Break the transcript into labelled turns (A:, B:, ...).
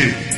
A: two.